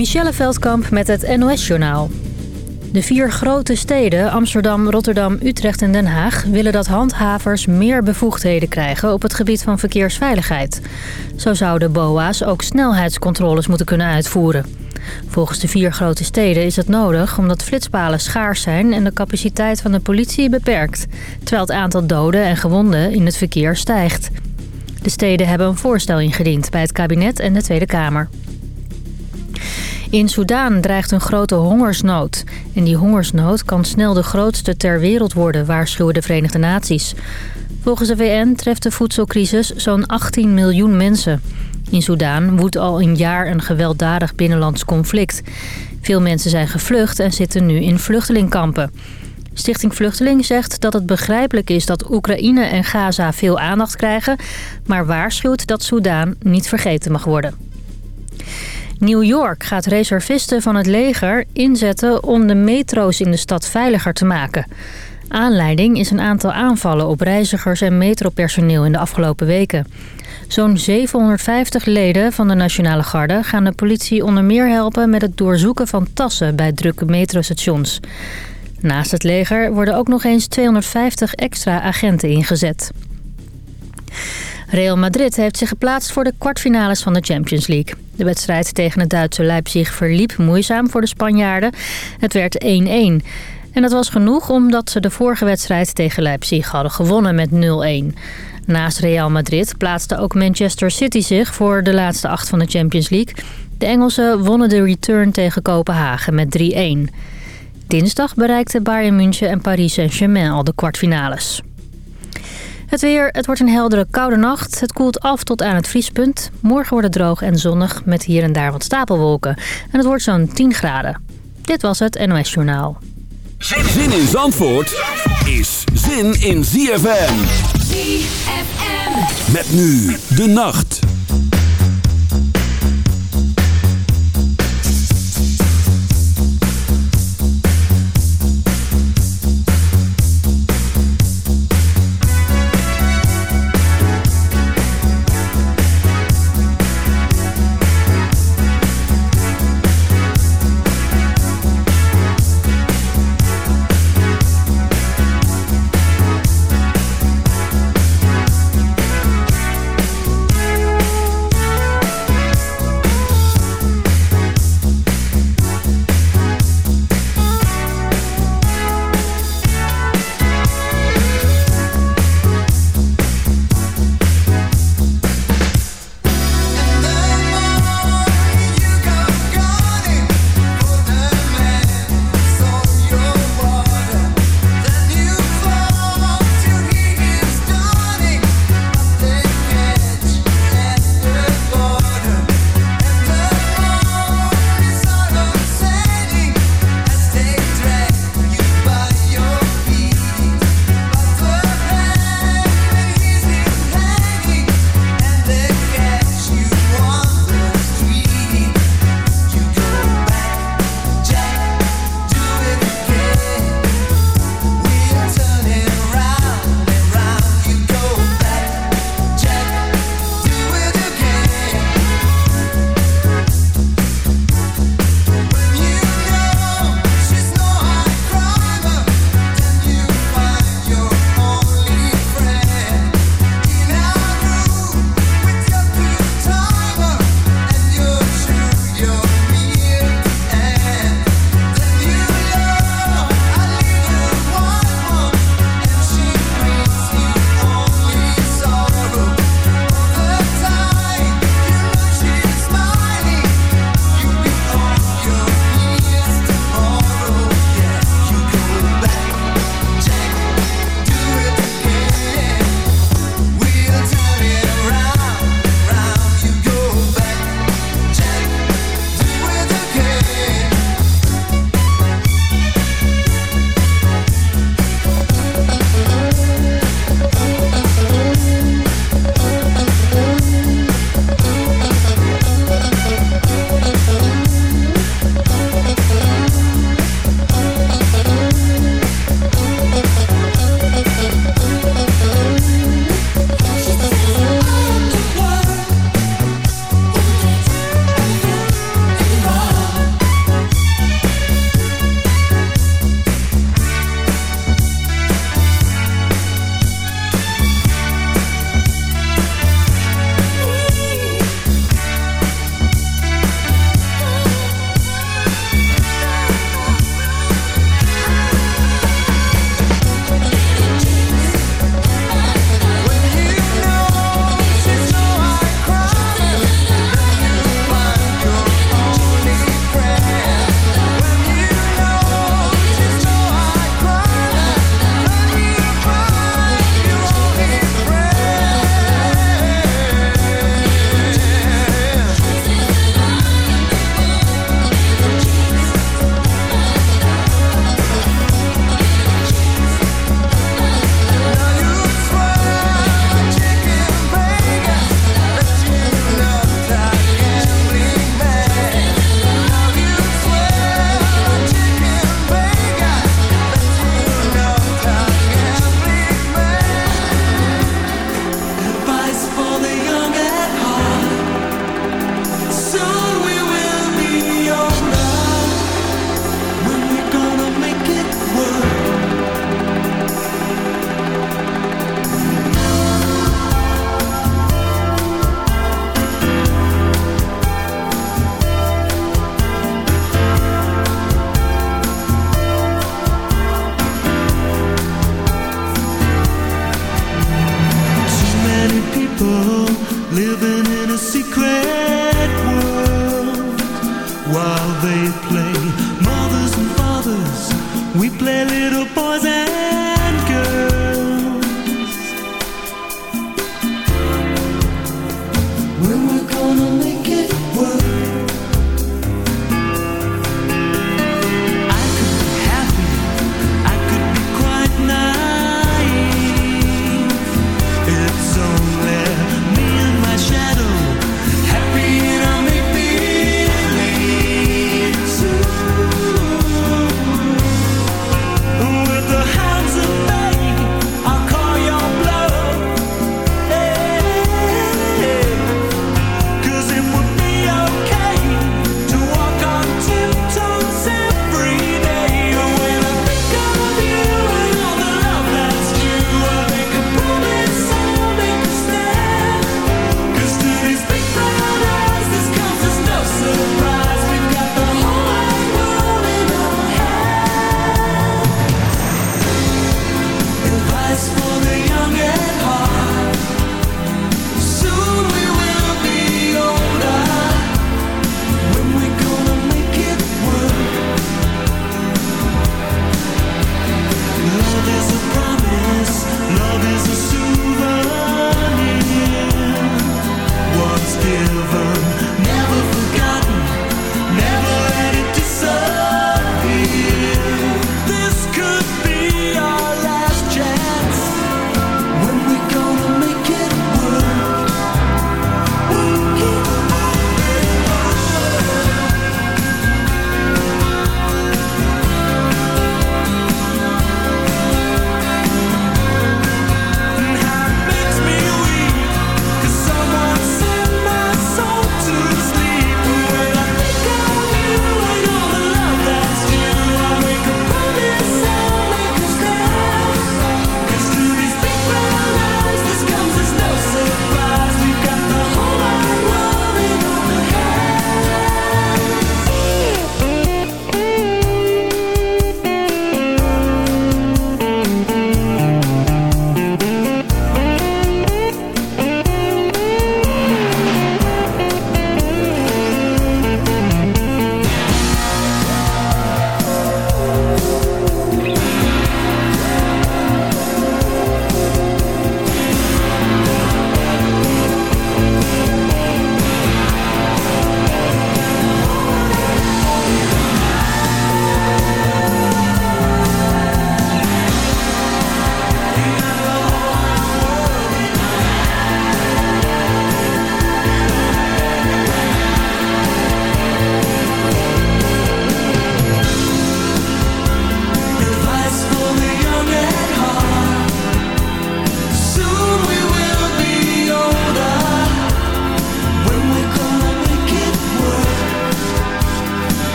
Michelle Veldkamp met het NOS-journaal. De vier grote steden, Amsterdam, Rotterdam, Utrecht en Den Haag... willen dat handhavers meer bevoegdheden krijgen op het gebied van verkeersveiligheid. Zo zouden BOA's ook snelheidscontroles moeten kunnen uitvoeren. Volgens de vier grote steden is het nodig omdat flitspalen schaars zijn... en de capaciteit van de politie beperkt... terwijl het aantal doden en gewonden in het verkeer stijgt. De steden hebben een voorstel ingediend bij het kabinet en de Tweede Kamer. In Soedan dreigt een grote hongersnood. En die hongersnood kan snel de grootste ter wereld worden, waarschuwen de Verenigde Naties. Volgens de VN treft de voedselcrisis zo'n 18 miljoen mensen. In Soedan woedt al een jaar een gewelddadig binnenlands conflict. Veel mensen zijn gevlucht en zitten nu in vluchtelingkampen. Stichting Vluchteling zegt dat het begrijpelijk is dat Oekraïne en Gaza veel aandacht krijgen... maar waarschuwt dat Soedan niet vergeten mag worden. New York gaat reservisten van het leger inzetten om de metro's in de stad veiliger te maken. Aanleiding is een aantal aanvallen op reizigers en metropersoneel in de afgelopen weken. Zo'n 750 leden van de Nationale Garde gaan de politie onder meer helpen met het doorzoeken van tassen bij drukke metrostations. Naast het leger worden ook nog eens 250 extra agenten ingezet. Real Madrid heeft zich geplaatst voor de kwartfinales van de Champions League. De wedstrijd tegen het Duitse Leipzig verliep moeizaam voor de Spanjaarden. Het werd 1-1. En dat was genoeg omdat ze de vorige wedstrijd tegen Leipzig hadden gewonnen met 0-1. Naast Real Madrid plaatste ook Manchester City zich voor de laatste acht van de Champions League. De Engelsen wonnen de return tegen Kopenhagen met 3-1. Dinsdag bereikten Bayern München en Paris Saint-Germain al de kwartfinales. Het weer, het wordt een heldere koude nacht. Het koelt af tot aan het vriespunt. Morgen wordt het droog en zonnig met hier en daar wat stapelwolken. En het wordt zo'n 10 graden. Dit was het NOS Journaal. Zin in Zandvoort is zin in ZFM. ZFM. Met nu de nacht.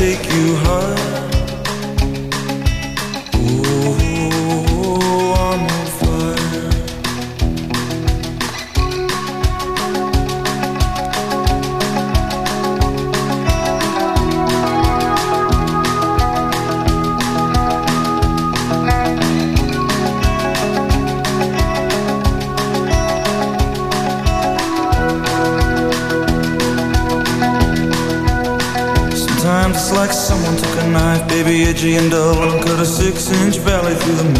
take you and dull, and cut a six-inch valley through the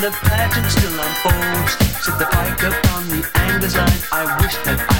the pageant still unfolds. Set the pike upon the angler's line. I wish that I.